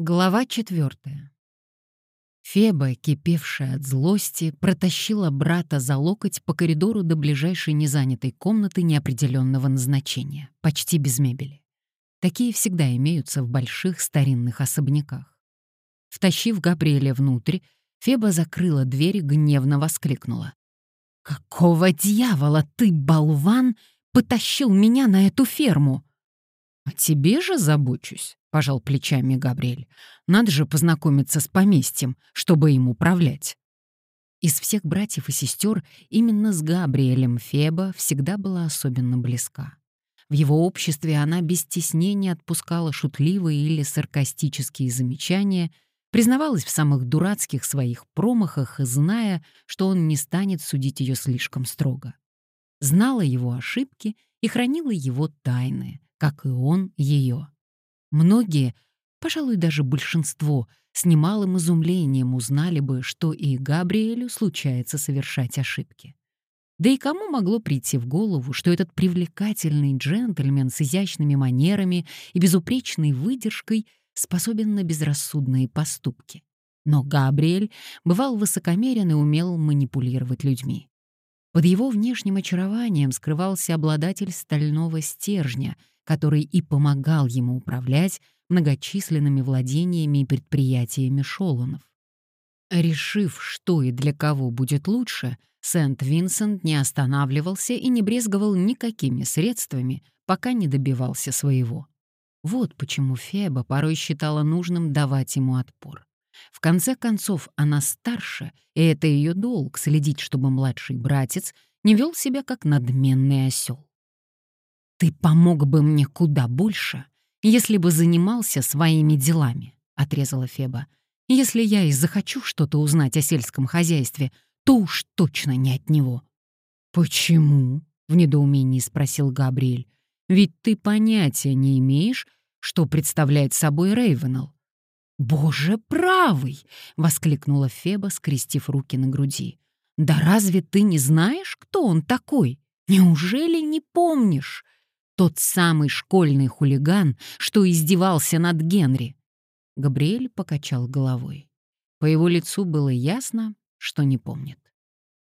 Глава четвертая. Феба, кипевшая от злости, протащила брата за локоть по коридору до ближайшей незанятой комнаты неопределенного назначения, почти без мебели. Такие всегда имеются в больших старинных особняках. Втащив Габриэля внутрь, Феба закрыла дверь и гневно воскликнула. «Какого дьявола ты, болван, потащил меня на эту ферму?» «О тебе же забочусь», — пожал плечами Габриэль. «Надо же познакомиться с поместьем, чтобы им управлять». Из всех братьев и сестер именно с Габриэлем Феба всегда была особенно близка. В его обществе она без стеснения отпускала шутливые или саркастические замечания, признавалась в самых дурацких своих промахах, зная, что он не станет судить ее слишком строго. Знала его ошибки и хранила его тайны, как и он ее. Многие, пожалуй, даже большинство, с немалым изумлением узнали бы, что и Габриэлю случается совершать ошибки. Да и кому могло прийти в голову, что этот привлекательный джентльмен с изящными манерами и безупречной выдержкой способен на безрассудные поступки? Но Габриэль бывал высокомерен и умел манипулировать людьми. Под его внешним очарованием скрывался обладатель стального стержня, который и помогал ему управлять многочисленными владениями и предприятиями Шолонов. Решив, что и для кого будет лучше, Сент-Винсент не останавливался и не брезговал никакими средствами, пока не добивался своего. Вот почему Феба порой считала нужным давать ему отпор. В конце концов, она старше, и это ее долг — следить, чтобы младший братец не вел себя как надменный осел. «Ты помог бы мне куда больше, если бы занимался своими делами», — отрезала Феба. «Если я и захочу что-то узнать о сельском хозяйстве, то уж точно не от него». «Почему?» — в недоумении спросил Габриэль. «Ведь ты понятия не имеешь, что представляет собой Рейвенелл». «Боже правый!» — воскликнула Феба, скрестив руки на груди. «Да разве ты не знаешь, кто он такой? Неужели не помнишь? Тот самый школьный хулиган, что издевался над Генри. Габриэль покачал головой. По его лицу было ясно, что не помнит.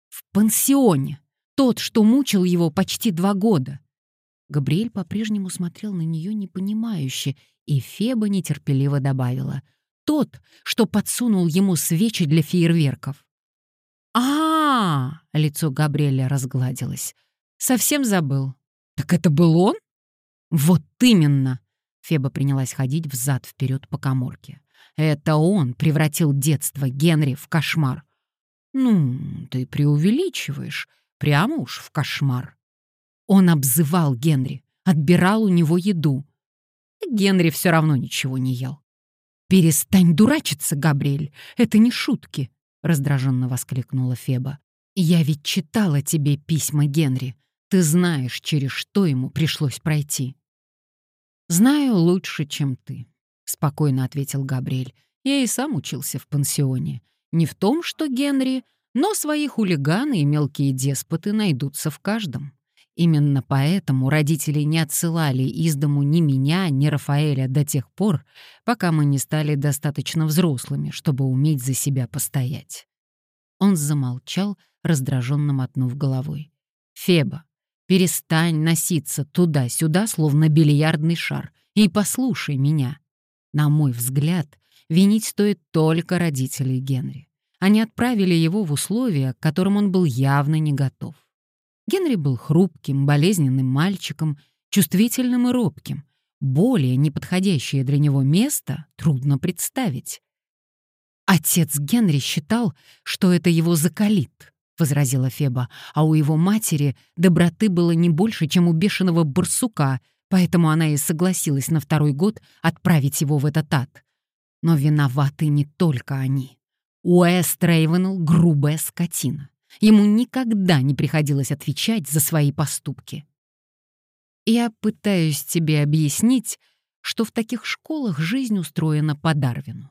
«В пансионе! Тот, что мучил его почти два года!» Габриэль по-прежнему смотрел на нее непонимающе, и Феба нетерпеливо добавила. «Тот, что подсунул ему свечи для фейерверков». а, -а, -а лицо Габриэля разгладилось. «Совсем забыл. «Так это был он?» «Вот именно!» Феба принялась ходить взад-вперед по коморке. «Это он превратил детство Генри в кошмар». «Ну, ты преувеличиваешь. Прямо уж в кошмар». Он обзывал Генри, отбирал у него еду. Генри все равно ничего не ел. «Перестань дурачиться, Габриэль, это не шутки», — раздраженно воскликнула Феба. «Я ведь читала тебе письма Генри. Ты знаешь, через что ему пришлось пройти. «Знаю лучше, чем ты», — спокойно ответил Габриэль. «Я и сам учился в пансионе. Не в том, что Генри, но свои хулиганы и мелкие деспоты найдутся в каждом. Именно поэтому родители не отсылали из дому ни меня, ни Рафаэля до тех пор, пока мы не стали достаточно взрослыми, чтобы уметь за себя постоять». Он замолчал, раздраженно мотнув головой. «Феба, Перестань носиться туда-сюда, словно бильярдный шар, и послушай меня. На мой взгляд, винить стоит только родителей Генри. Они отправили его в условия, к которым он был явно не готов. Генри был хрупким, болезненным мальчиком, чувствительным и робким. Более неподходящее для него место трудно представить. Отец Генри считал, что это его закалит, — возразила Феба, «а у его матери доброты было не больше, чем у бешеного барсука, поэтому она и согласилась на второй год отправить его в этот ад. Но виноваты не только они. Уэст Рейвенелл — грубая скотина. Ему никогда не приходилось отвечать за свои поступки. Я пытаюсь тебе объяснить, что в таких школах жизнь устроена по Дарвину.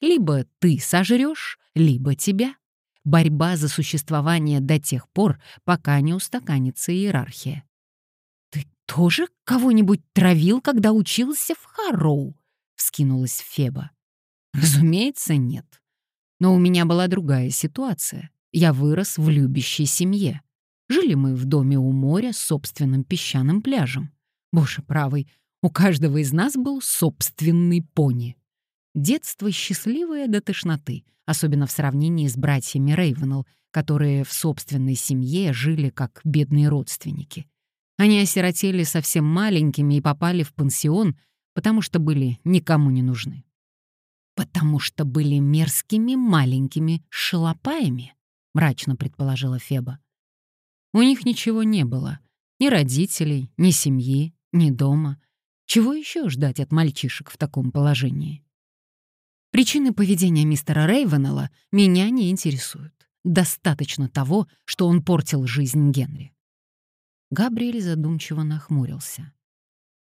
Либо ты сожрешь, либо тебя борьба за существование до тех пор, пока не устаканится иерархия. «Ты тоже кого-нибудь травил, когда учился в Харроу?» — вскинулась Феба. Разумеется, нет. Но у меня была другая ситуация. Я вырос в любящей семье. Жили мы в доме у моря с собственным песчаным пляжем. Боже правый, у каждого из нас был собственный пони. Детство счастливое до тошноты, особенно в сравнении с братьями Рейвенелл, которые в собственной семье жили как бедные родственники. Они осиротели совсем маленькими и попали в пансион, потому что были никому не нужны. «Потому что были мерзкими маленькими шалопаями», — мрачно предположила Феба. У них ничего не было. Ни родителей, ни семьи, ни дома. Чего еще ждать от мальчишек в таком положении? Причины поведения мистера Рейвенелла меня не интересуют. Достаточно того, что он портил жизнь Генри. Габриэль задумчиво нахмурился.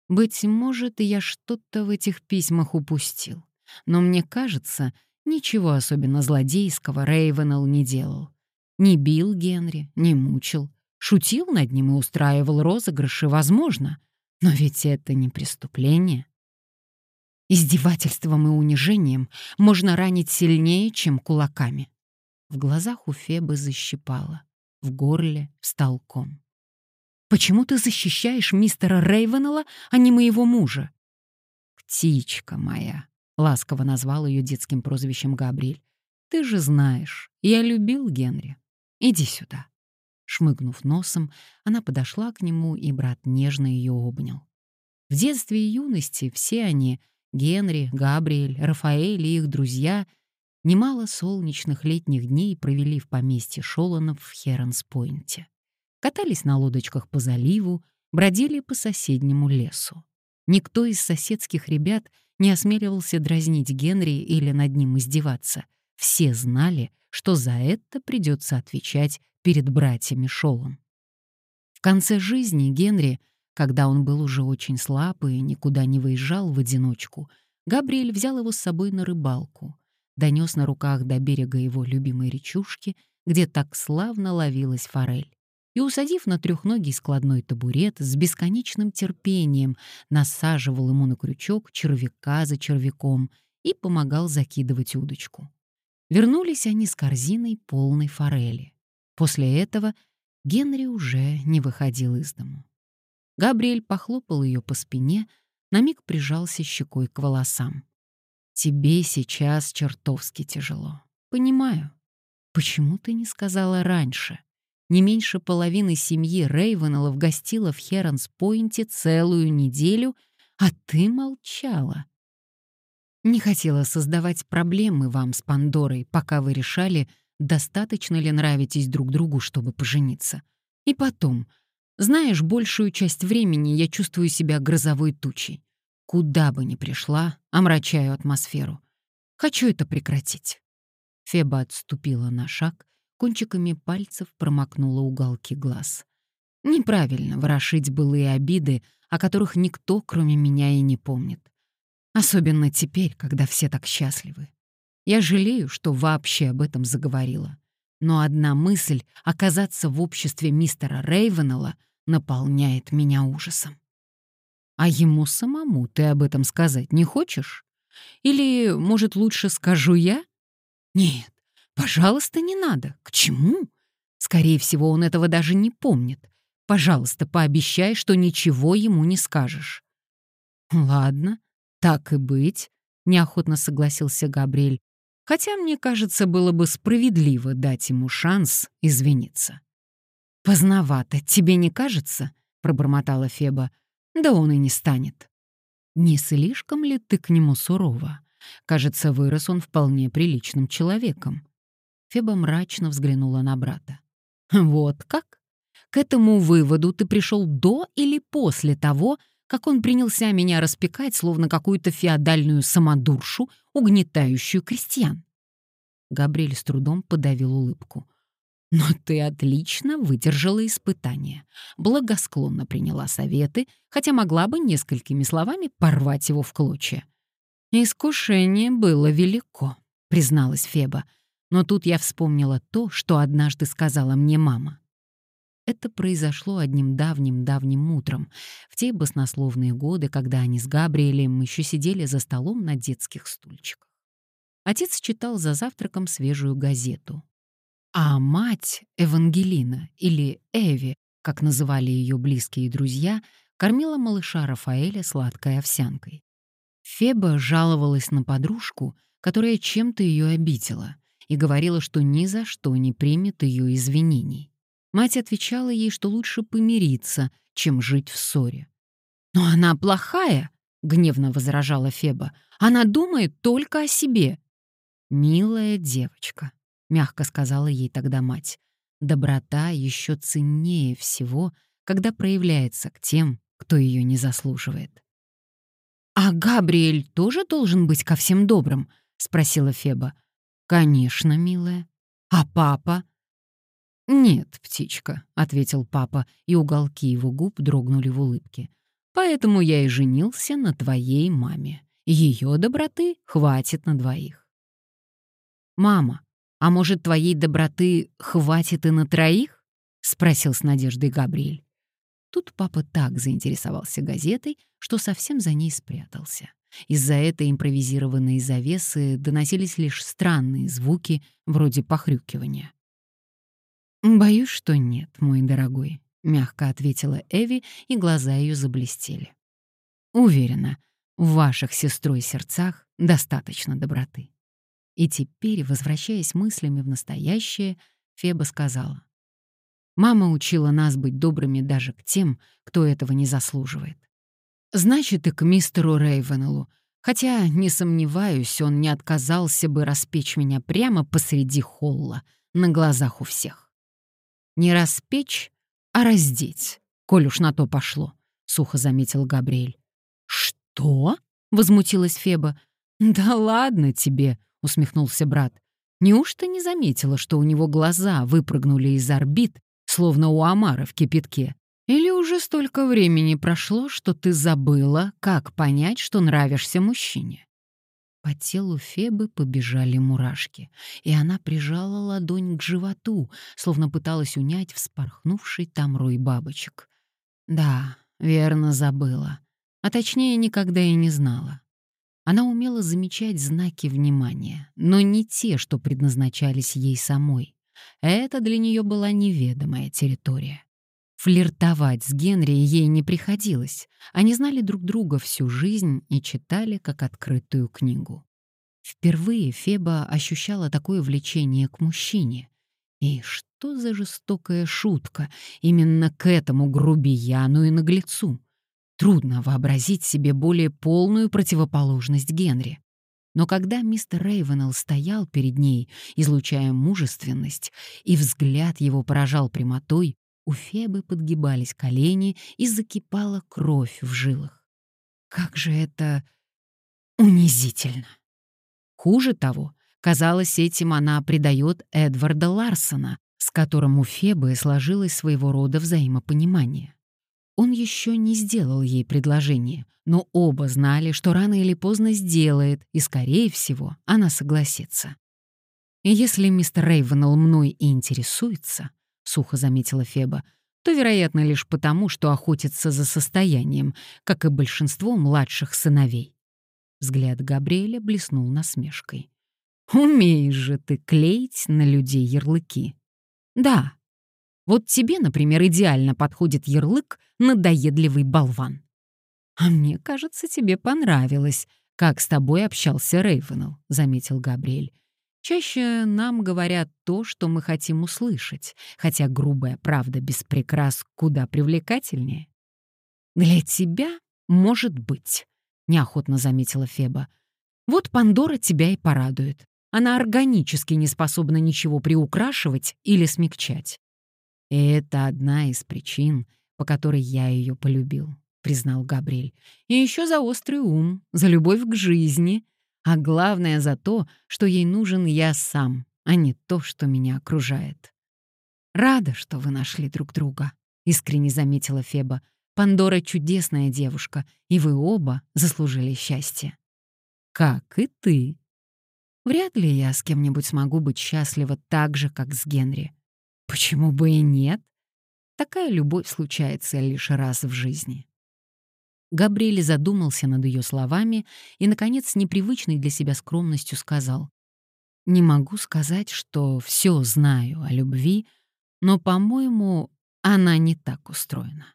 «Быть может, я что-то в этих письмах упустил. Но мне кажется, ничего особенно злодейского Рейвенелл не делал. Не бил Генри, не мучил. Шутил над ним и устраивал розыгрыши, возможно. Но ведь это не преступление. Издевательством и унижением можно ранить сильнее, чем кулаками. В глазах у Фебы защипало, в горле встал ком. «Почему ты защищаешь мистера Рейвенелла, а не моего мужа?» «Птичка моя», — ласково назвал ее детским прозвищем Габриэль. «Ты же знаешь, я любил Генри. Иди сюда». Шмыгнув носом, она подошла к нему, и брат нежно ее обнял. В детстве и юности все они, Генри, Габриэль, Рафаэль и их друзья, немало солнечных летних дней провели в поместье Шоланов в Херонс-Пойнте. Катались на лодочках по заливу, бродили по соседнему лесу. Никто из соседских ребят не осмеливался дразнить Генри или над ним издеваться. Все знали, что за это придется отвечать перед братьями Шолом. В конце жизни Генри, когда он был уже очень слаб и никуда не выезжал в одиночку, Габриэль взял его с собой на рыбалку, донес на руках до берега его любимой речушки, где так славно ловилась форель, и, усадив на трехногий складной табурет, с бесконечным терпением насаживал ему на крючок червяка за червяком и помогал закидывать удочку. Вернулись они с корзиной полной форели. После этого Генри уже не выходил из дому. Габриэль похлопал ее по спине, на миг прижался щекой к волосам. «Тебе сейчас чертовски тяжело. Понимаю. Почему ты не сказала раньше?» Не меньше половины семьи Рейвенеллов гостила в Херонс-Пойнте целую неделю, а ты молчала. Не хотела создавать проблемы вам с Пандорой, пока вы решали, достаточно ли нравитесь друг другу, чтобы пожениться. И потом, знаешь, большую часть времени я чувствую себя грозовой тучей. Куда бы ни пришла, омрачаю атмосферу. Хочу это прекратить. Феба отступила на шаг, кончиками пальцев промокнула уголки глаз. Неправильно ворошить былые обиды, о которых никто, кроме меня, и не помнит. Особенно теперь, когда все так счастливы. Я жалею, что вообще об этом заговорила. Но одна мысль — оказаться в обществе мистера Рейвенелла наполняет меня ужасом. А ему самому ты об этом сказать не хочешь? Или, может, лучше скажу я? Нет, пожалуйста, не надо. К чему? Скорее всего, он этого даже не помнит. Пожалуйста, пообещай, что ничего ему не скажешь. Ладно, так и быть, неохотно согласился Габриэль. Хотя, мне кажется, было бы справедливо дать ему шанс извиниться. «Поздновато, тебе не кажется?» — пробормотала Феба. «Да он и не станет». «Не слишком ли ты к нему сурова? Кажется, вырос он вполне приличным человеком». Феба мрачно взглянула на брата. «Вот как? К этому выводу ты пришел до или после того, как он принялся меня распекать, словно какую-то феодальную самодуршу, угнетающую крестьян. Габриэль с трудом подавил улыбку. «Но ты отлично выдержала испытание, благосклонно приняла советы, хотя могла бы несколькими словами порвать его в клочья». «Искушение было велико», — призналась Феба, но тут я вспомнила то, что однажды сказала мне мама. Это произошло одним давним-давним утром, в те баснословные годы, когда они с Габриэлем еще сидели за столом на детских стульчиках. Отец читал за завтраком свежую газету. А мать, Евангелина, или Эви, как называли ее близкие друзья, кормила малыша Рафаэля сладкой овсянкой. Феба жаловалась на подружку, которая чем-то ее обидела, и говорила, что ни за что не примет ее извинений. Мать отвечала ей, что лучше помириться, чем жить в ссоре. «Но она плохая!» — гневно возражала Феба. «Она думает только о себе!» «Милая девочка», — мягко сказала ей тогда мать, «доброта еще ценнее всего, когда проявляется к тем, кто ее не заслуживает». «А Габриэль тоже должен быть ко всем добрым?» — спросила Феба. «Конечно, милая. А папа?» «Нет, птичка», — ответил папа, и уголки его губ дрогнули в улыбке. «Поэтому я и женился на твоей маме. Ее доброты хватит на двоих». «Мама, а может, твоей доброты хватит и на троих?» — спросил с надеждой Габриэль. Тут папа так заинтересовался газетой, что совсем за ней спрятался. Из-за этой импровизированной завесы доносились лишь странные звуки, вроде похрюкивания. «Боюсь, что нет, мой дорогой», — мягко ответила Эви, и глаза ее заблестели. «Уверена, в ваших сестрой сердцах достаточно доброты». И теперь, возвращаясь мыслями в настоящее, Феба сказала. «Мама учила нас быть добрыми даже к тем, кто этого не заслуживает. Значит, и к мистеру Рейвенеллу, хотя, не сомневаюсь, он не отказался бы распечь меня прямо посреди холла, на глазах у всех. Не распечь, а раздеть, коль уж на то пошло», — сухо заметил Габриэль. «Что?» — возмутилась Феба. «Да ладно тебе», — усмехнулся брат. «Неужто не заметила, что у него глаза выпрыгнули из орбит, словно у омара в кипятке? Или уже столько времени прошло, что ты забыла, как понять, что нравишься мужчине?» По телу Фебы побежали мурашки, и она прижала ладонь к животу, словно пыталась унять вспорхнувший там рой бабочек. Да, верно забыла. А точнее, никогда и не знала. Она умела замечать знаки внимания, но не те, что предназначались ей самой. Это для нее была неведомая территория. Флиртовать с Генри ей не приходилось. Они знали друг друга всю жизнь и читали как открытую книгу. Впервые Феба ощущала такое влечение к мужчине. И что за жестокая шутка именно к этому грубияну и наглецу? Трудно вообразить себе более полную противоположность Генри. Но когда мистер Рейвенелл стоял перед ней, излучая мужественность, и взгляд его поражал прямотой, у Фебы подгибались колени и закипала кровь в жилах. Как же это унизительно! Хуже того, казалось, этим она предает Эдварда Ларсона, с которым у Фебы сложилось своего рода взаимопонимание. Он еще не сделал ей предложение, но оба знали, что рано или поздно сделает, и, скорее всего, она согласится. Если мистер Рейвенелл мной и интересуется, — сухо заметила Феба, то, вероятно, лишь потому, что охотится за состоянием, как и большинство младших сыновей. Взгляд Габриэля блеснул насмешкой. «Умеешь же ты клеить на людей ярлыки». «Да, вот тебе, например, идеально подходит ярлык «надоедливый болван». «А мне кажется, тебе понравилось, как с тобой общался Рейвенелл», — заметил Габриэль. «Чаще нам говорят то, что мы хотим услышать, хотя грубая правда без прикрас куда привлекательнее». «Для тебя, может быть», — неохотно заметила Феба. «Вот Пандора тебя и порадует. Она органически не способна ничего приукрашивать или смягчать. И это одна из причин, по которой я ее полюбил, признал Габриэль. И еще за острый ум, за любовь к жизни, а главное за то, что ей нужен я сам, а не то, что меня окружает. Рада, что вы нашли друг друга, искренне заметила Феба. Пандора чудесная девушка, и вы оба заслужили счастье. Как и ты. Вряд ли я с кем-нибудь смогу быть счастлива так же, как с Генри. Почему бы и нет? Такая любовь случается лишь раз в жизни. Габриэль задумался над ее словами и, наконец, с непривычной для себя скромностью сказал. «Не могу сказать, что все знаю о любви, но, по-моему, она не так устроена».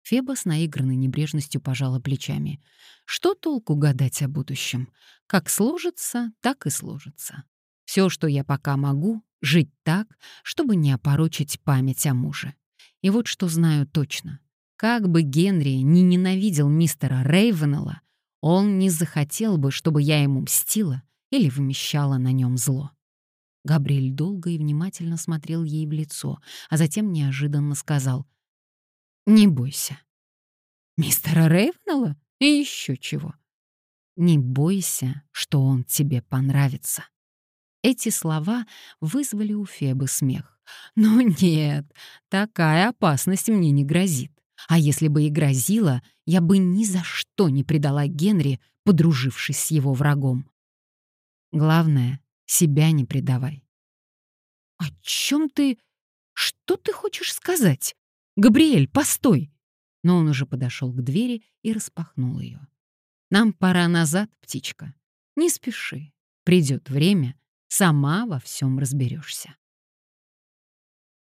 Феба с наигранной небрежностью пожала плечами. «Что толку гадать о будущем? Как сложится, так и сложится. Все, что я пока могу, жить так, чтобы не опорочить память о муже. И вот что знаю точно. Как бы Генри не ненавидел мистера Рейвенелла, он не захотел бы, чтобы я ему мстила или вымещала на нем зло. Габриэль долго и внимательно смотрел ей в лицо, а затем неожиданно сказал «Не бойся». «Мистера Рейвенелла? И еще чего?» «Не бойся, что он тебе понравится». Эти слова вызвали у Фебы смех. «Ну нет, такая опасность мне не грозит. А если бы и грозила, я бы ни за что не предала Генри, подружившись с его врагом. Главное, себя не предавай». «О чем ты... Что ты хочешь сказать? Габриэль, постой!» Но он уже подошел к двери и распахнул ее. «Нам пора назад, птичка. Не спеши. Придет время, Сама во всем разберешься.